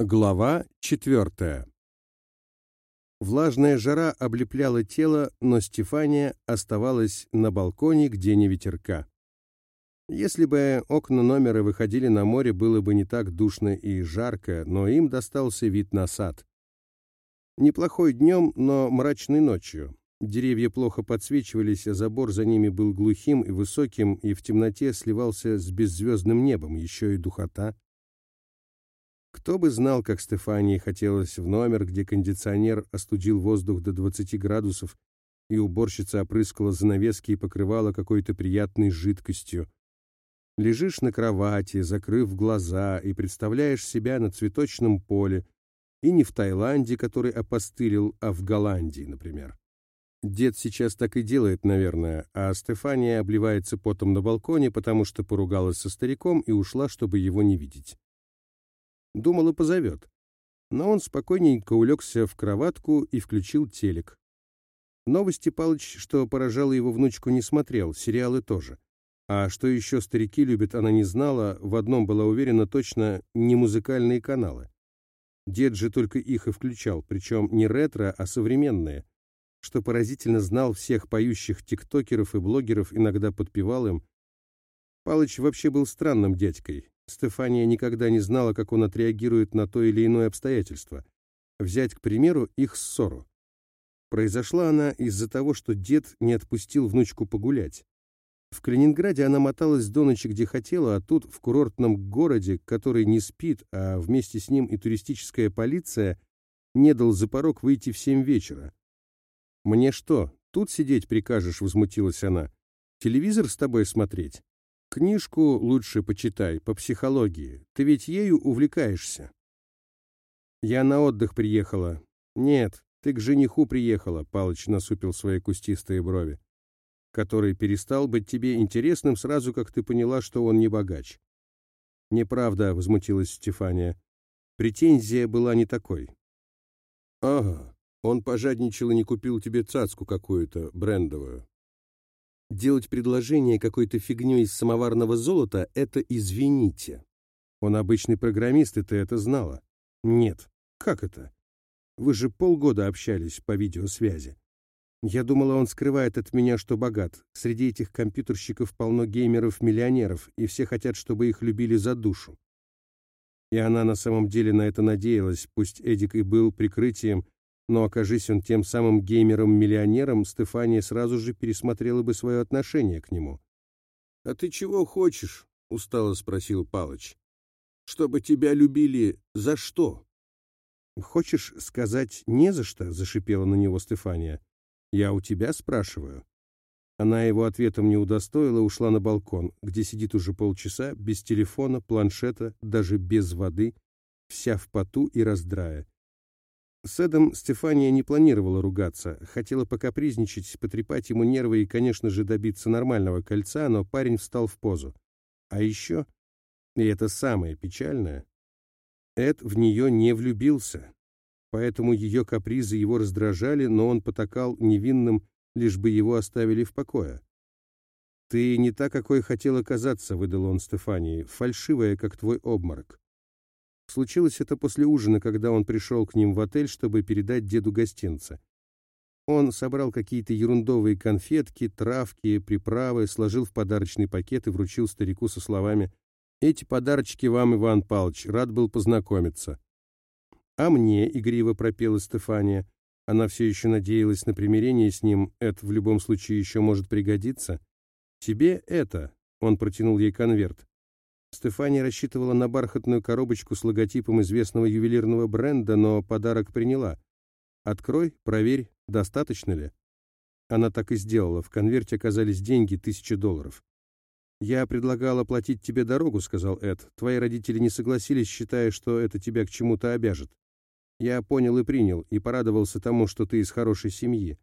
Глава четвертая. Влажная жара облепляла тело, но Стефания оставалась на балконе, где не ветерка. Если бы окна номера выходили на море, было бы не так душно и жарко, но им достался вид на сад. Неплохой днем, но мрачной ночью. Деревья плохо подсвечивались, а забор за ними был глухим и высоким, и в темноте сливался с беззвездным небом, еще и духота. Кто бы знал, как Стефании хотелось в номер, где кондиционер остудил воздух до 20 градусов, и уборщица опрыскала занавески и покрывала какой-то приятной жидкостью. Лежишь на кровати, закрыв глаза, и представляешь себя на цветочном поле, и не в Таиланде, который опостылил, а в Голландии, например. Дед сейчас так и делает, наверное, а Стефания обливается потом на балконе, потому что поругалась со стариком и ушла, чтобы его не видеть. Думала, позовет. Но он спокойненько улегся в кроватку и включил телек. Новости Палыч, что поражало его внучку, не смотрел, сериалы тоже. А что еще старики любят, она не знала, в одном была уверена точно, не музыкальные каналы. Дед же только их и включал, причем не ретро, а современные. Что поразительно, знал всех поющих тиктокеров и блогеров, иногда подпевал им. Палыч вообще был странным дядькой, Стефания никогда не знала, как он отреагирует на то или иное обстоятельство. Взять, к примеру, их ссору. Произошла она из-за того, что дед не отпустил внучку погулять. В Калининграде она моталась до ночи, где хотела, а тут, в курортном городе, который не спит, а вместе с ним и туристическая полиция, не дал за порог выйти в семь вечера. «Мне что, тут сидеть прикажешь?» — возмутилась она. «Телевизор с тобой смотреть?» Книжку лучше почитай, по психологии. Ты ведь ею увлекаешься. Я на отдых приехала. Нет, ты к жениху приехала, Палыч насупил свои кустистые брови. Который перестал быть тебе интересным сразу, как ты поняла, что он не богач. Неправда, возмутилась Стефания. Претензия была не такой. Ага, он пожадничал и не купил тебе цацку какую-то, брендовую. Делать предложение какой-то фигней из самоварного золота — это извините. Он обычный программист, и ты это знала. Нет. Как это? Вы же полгода общались по видеосвязи. Я думала, он скрывает от меня, что богат. Среди этих компьютерщиков полно геймеров-миллионеров, и все хотят, чтобы их любили за душу. И она на самом деле на это надеялась, пусть Эдик и был прикрытием, но окажись он тем самым геймером-миллионером, Стефания сразу же пересмотрела бы свое отношение к нему. «А ты чего хочешь?» — устало спросил Палыч. «Чтобы тебя любили за что?» «Хочешь сказать «не за что»?» — зашипела на него Стефания. «Я у тебя спрашиваю». Она его ответом не удостоила, ушла на балкон, где сидит уже полчаса, без телефона, планшета, даже без воды, вся в поту и раздрая. С Эдом Стефания не планировала ругаться, хотела покапризничать, потрепать ему нервы и, конечно же, добиться нормального кольца, но парень встал в позу. А еще, и это самое печальное, Эд в нее не влюбился, поэтому ее капризы его раздражали, но он потакал невинным, лишь бы его оставили в покое. «Ты не та, какой хотела казаться», — выдал он Стефании, — «фальшивая, как твой обморок». Случилось это после ужина, когда он пришел к ним в отель, чтобы передать деду гостинца. Он собрал какие-то ерундовые конфетки, травки, приправы, сложил в подарочный пакет и вручил старику со словами «Эти подарочки вам, Иван Павлович, рад был познакомиться». «А мне», — игриво пропела Стефания, она все еще надеялась на примирение с ним, это в любом случае еще может пригодиться. «Тебе это», — он протянул ей конверт, Стефания рассчитывала на бархатную коробочку с логотипом известного ювелирного бренда, но подарок приняла. «Открой, проверь, достаточно ли?» Она так и сделала. В конверте оказались деньги, тысяча долларов. «Я предлагал оплатить тебе дорогу», — сказал Эд. «Твои родители не согласились, считая, что это тебя к чему-то обяжет. Я понял и принял, и порадовался тому, что ты из хорошей семьи.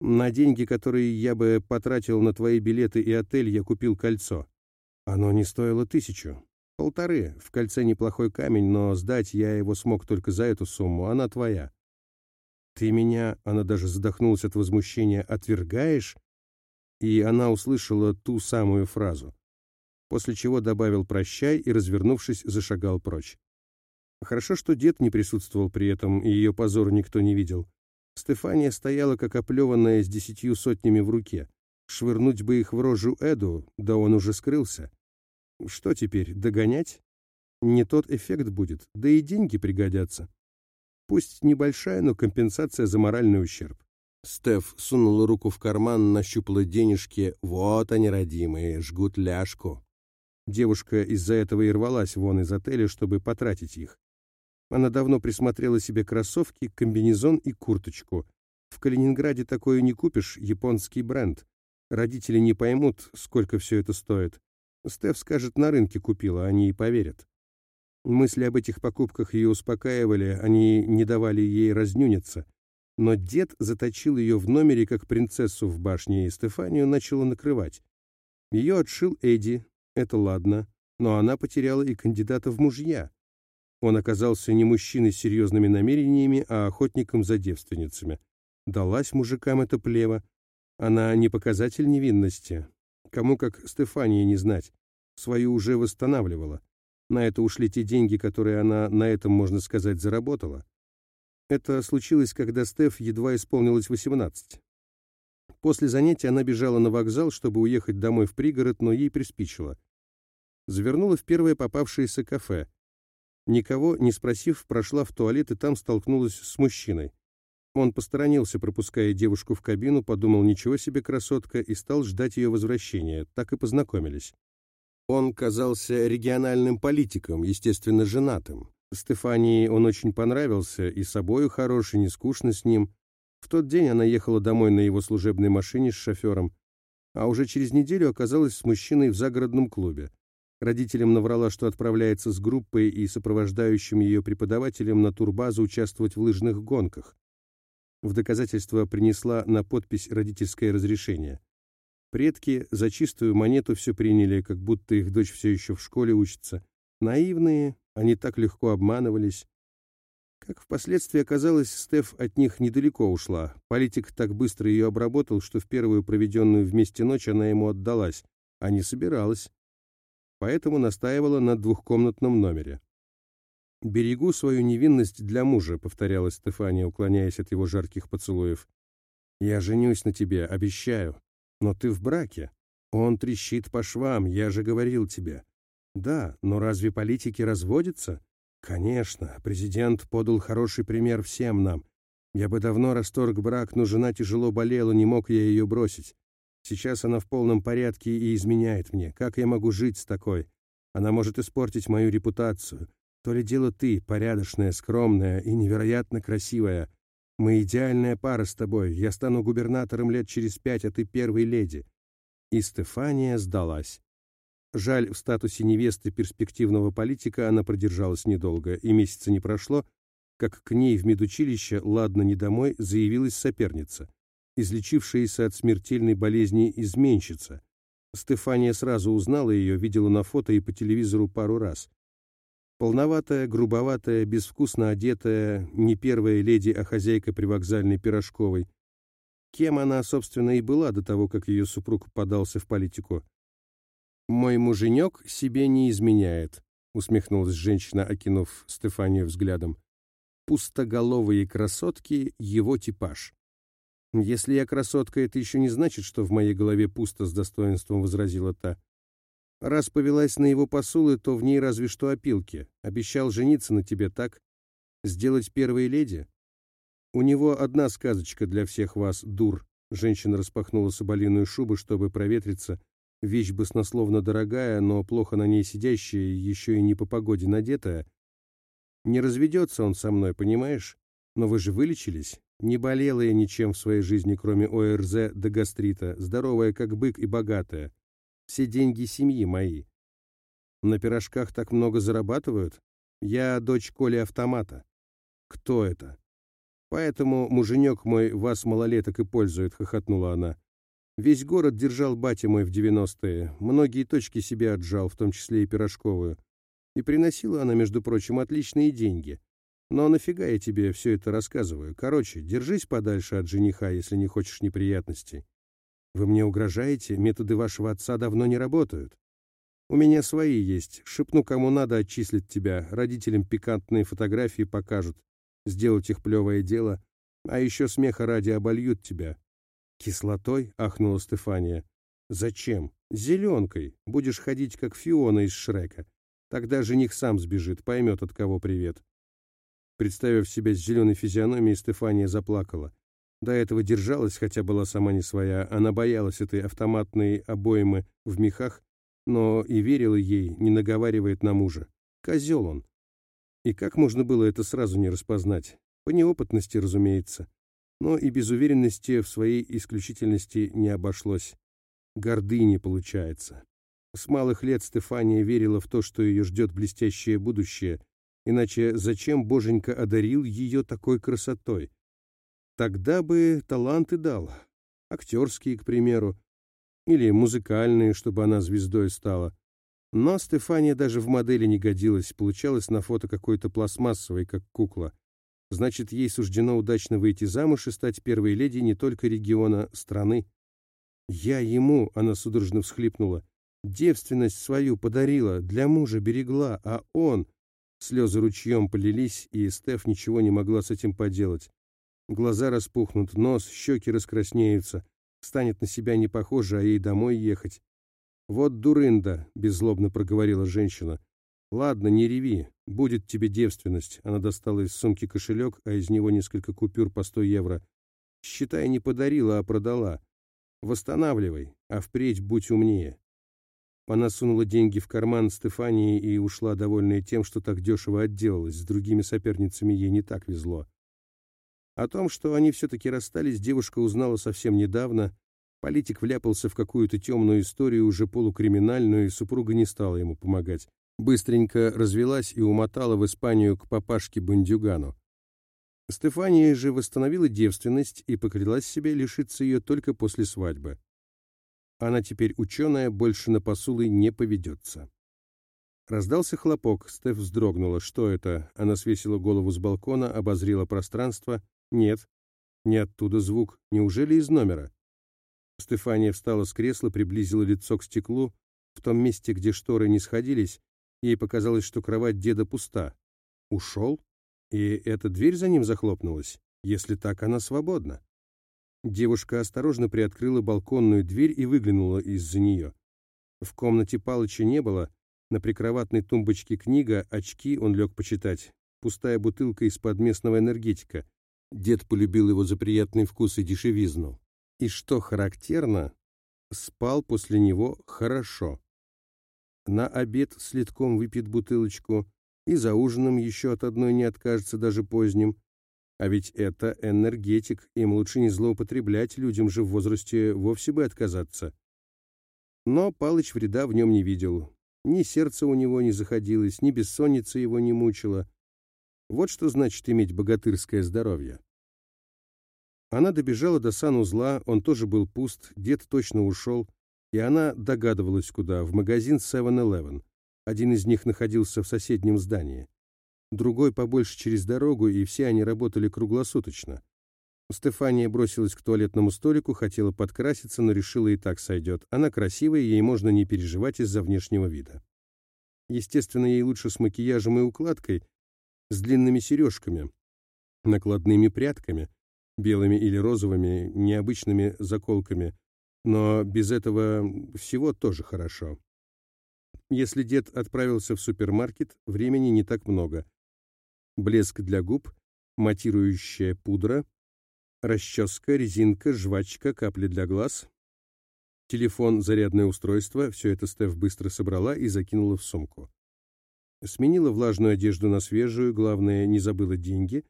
На деньги, которые я бы потратил на твои билеты и отель, я купил кольцо. Оно не стоило тысячу. Полторы. В кольце неплохой камень, но сдать я его смог только за эту сумму. Она твоя. Ты меня, она даже задохнулась от возмущения, отвергаешь? И она услышала ту самую фразу. После чего добавил «прощай» и, развернувшись, зашагал прочь. Хорошо, что дед не присутствовал при этом, и ее позор никто не видел. Стефания стояла, как оплеванная с десятью сотнями в руке. Швырнуть бы их в рожу Эду, да он уже скрылся. Что теперь, догонять? Не тот эффект будет, да и деньги пригодятся. Пусть небольшая, но компенсация за моральный ущерб. Стеф сунула руку в карман, нащупала денежки. Вот они, родимые, жгут ляжку. Девушка из-за этого и рвалась вон из отеля, чтобы потратить их. Она давно присмотрела себе кроссовки, комбинезон и курточку. В Калининграде такое не купишь, японский бренд. Родители не поймут, сколько все это стоит. Стеф скажет, на рынке купила, они и поверят. Мысли об этих покупках ее успокаивали, они не давали ей разнюниться. Но дед заточил ее в номере, как принцессу в башне, и Стефанию начала накрывать. Ее отшил Эдди, это ладно, но она потеряла и кандидата в мужья. Он оказался не мужчиной с серьезными намерениями, а охотником за девственницами. Далась мужикам эта плева. Она не показатель невинности. Кому как Стефания не знать. Свою уже восстанавливала. На это ушли те деньги, которые она на этом, можно сказать, заработала. Это случилось, когда Стеф едва исполнилось 18. После занятия она бежала на вокзал, чтобы уехать домой в пригород, но ей приспичило. Завернула в первое попавшееся кафе. Никого не спросив, прошла в туалет и там столкнулась с мужчиной. Он посторонился, пропуская девушку в кабину, подумал, ничего себе красотка, и стал ждать ее возвращения. Так и познакомились. Он казался региональным политиком, естественно, женатым. Стефании он очень понравился, и собою хорош, и не скучно с ним. В тот день она ехала домой на его служебной машине с шофером, а уже через неделю оказалась с мужчиной в загородном клубе. Родителям наврала, что отправляется с группой и сопровождающим ее преподавателем на турбазу участвовать в лыжных гонках. В доказательство принесла на подпись родительское разрешение. Предки за чистую монету все приняли, как будто их дочь все еще в школе учится. Наивные, они так легко обманывались. Как впоследствии оказалось, Стеф от них недалеко ушла. Политик так быстро ее обработал, что в первую проведенную вместе ночь она ему отдалась, а не собиралась. Поэтому настаивала на двухкомнатном номере. «Берегу свою невинность для мужа», — повторяла Стефания, уклоняясь от его жарких поцелуев. «Я женюсь на тебе, обещаю. Но ты в браке. Он трещит по швам, я же говорил тебе. Да, но разве политики разводятся? Конечно, президент подал хороший пример всем нам. Я бы давно расторг брак, но жена тяжело болела, не мог я ее бросить. Сейчас она в полном порядке и изменяет мне. Как я могу жить с такой? Она может испортить мою репутацию. То ли дело ты, порядочная, скромная и невероятно красивая. Мы идеальная пара с тобой. Я стану губернатором лет через пять, а ты первой леди». И Стефания сдалась. Жаль, в статусе невесты перспективного политика она продержалась недолго, и месяца не прошло, как к ней в медучилище, ладно, не домой, заявилась соперница, излечившаяся от смертельной болезни изменщица. Стефания сразу узнала ее, видела на фото и по телевизору пару раз. Полноватая, грубоватая, безвкусно одетая, не первая леди, а хозяйка привокзальной пирожковой. Кем она, собственно, и была до того, как ее супруг подался в политику. «Мой муженек себе не изменяет», — усмехнулась женщина, окинув Стефанию взглядом. «Пустоголовые красотки — его типаж». «Если я красотка, это еще не значит, что в моей голове пусто», — с достоинством возразила та. Раз повелась на его посулы, то в ней разве что опилки. Обещал жениться на тебе, так? Сделать первой леди? У него одна сказочка для всех вас, дур. Женщина распахнула соболиную шубу, чтобы проветриться. Вещь баснословно дорогая, но плохо на ней сидящая, еще и не по погоде надетая. Не разведется он со мной, понимаешь? Но вы же вылечились. Не болела я ничем в своей жизни, кроме ОРЗ до гастрита. Здоровая, как бык, и богатая. Все деньги семьи мои. На пирожках так много зарабатывают? Я дочь Коли Автомата. Кто это? Поэтому муженек мой вас малолеток и пользует, хохотнула она. Весь город держал батя мой в девяностые. Многие точки себе отжал, в том числе и пирожковую. И приносила она, между прочим, отличные деньги. Но нафига я тебе все это рассказываю? Короче, держись подальше от жениха, если не хочешь неприятностей. Вы мне угрожаете? Методы вашего отца давно не работают. У меня свои есть. Шепну, кому надо, отчислить тебя. Родителям пикантные фотографии покажут. Сделать их плевое дело. А еще смеха ради обольют тебя. Кислотой? — ахнула Стефания. Зачем? Зеленкой. Будешь ходить, как Фиона из Шрека. Тогда жених сам сбежит, поймет, от кого привет. Представив себя с зеленой физиономией, Стефания заплакала. До этого держалась, хотя была сама не своя. Она боялась этой автоматной обоймы в мехах, но и верила ей, не наговаривает на мужа. Козел он. И как можно было это сразу не распознать? По неопытности, разумеется. Но и без уверенности в своей исключительности не обошлось. Гордыни, получается. С малых лет Стефания верила в то, что ее ждет блестящее будущее, иначе зачем Боженька одарил ее такой красотой? Тогда бы таланты дал, актерские, к примеру, или музыкальные, чтобы она звездой стала. Но Стефания даже в модели не годилась, получалась на фото какой-то пластмассовой, как кукла. Значит, ей суждено удачно выйти замуж и стать первой леди не только региона, страны. «Я ему», — она судорожно всхлипнула, — «девственность свою подарила, для мужа берегла, а он...» Слезы ручьем полились, и Стеф ничего не могла с этим поделать. Глаза распухнут, нос, щеки раскраснеются. Станет на себя не похоже, а ей домой ехать. «Вот дурында», — беззлобно проговорила женщина. «Ладно, не реви, будет тебе девственность». Она достала из сумки кошелек, а из него несколько купюр по сто евро. «Считай, не подарила, а продала. Восстанавливай, а впредь будь умнее». Она сунула деньги в карман Стефании и ушла, довольная тем, что так дешево отделалась. С другими соперницами ей не так везло. О том, что они все-таки расстались, девушка узнала совсем недавно. Политик вляпался в какую-то темную историю, уже полукриминальную, и супруга не стала ему помогать. Быстренько развелась и умотала в Испанию к папашке Бандюгану. Стефания же восстановила девственность и поклялась себе лишиться ее только после свадьбы. Она теперь ученая, больше на посулы не поведется. Раздался хлопок, Стеф вздрогнула. Что это? Она свесила голову с балкона, обозрела пространство. Нет, не оттуда звук. Неужели из номера? Стефания встала с кресла, приблизила лицо к стеклу. В том месте, где шторы не сходились, ей показалось, что кровать деда пуста. Ушел? И эта дверь за ним захлопнулась? Если так, она свободна. Девушка осторожно приоткрыла балконную дверь и выглянула из-за нее. В комнате Палыча не было. На прикроватной тумбочке книга, очки он лег почитать. Пустая бутылка из-под местного энергетика. Дед полюбил его за приятный вкус и дешевизну. И что характерно, спал после него хорошо. На обед с литком выпьет бутылочку, и за ужином еще от одной не откажется даже поздним. А ведь это энергетик, им лучше не злоупотреблять, людям же в возрасте вовсе бы отказаться. Но Палыч вреда в нем не видел. Ни сердце у него не заходилось, ни бессонница его не мучила. Вот что значит иметь богатырское здоровье. Она добежала до санузла, он тоже был пуст, дед точно ушел, и она догадывалась куда, в магазин 7-Eleven. Один из них находился в соседнем здании. Другой побольше через дорогу, и все они работали круглосуточно. Стефания бросилась к туалетному столику, хотела подкраситься, но решила и так сойдет. Она красивая, ей можно не переживать из-за внешнего вида. Естественно, ей лучше с макияжем и укладкой, с длинными сережками, накладными прядками, белыми или розовыми, необычными заколками, но без этого всего тоже хорошо. Если дед отправился в супермаркет, времени не так много. Блеск для губ, матирующая пудра, расческа, резинка, жвачка, капли для глаз, телефон, зарядное устройство — все это Стеф быстро собрала и закинула в сумку сменила влажную одежду на свежую, главное, не забыла деньги,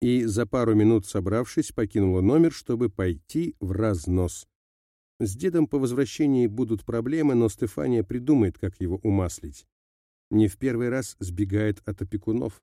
и за пару минут, собравшись, покинула номер, чтобы пойти в разнос. С дедом по возвращении будут проблемы, но Стефания придумает, как его умаслить. Не в первый раз сбегает от опекунов.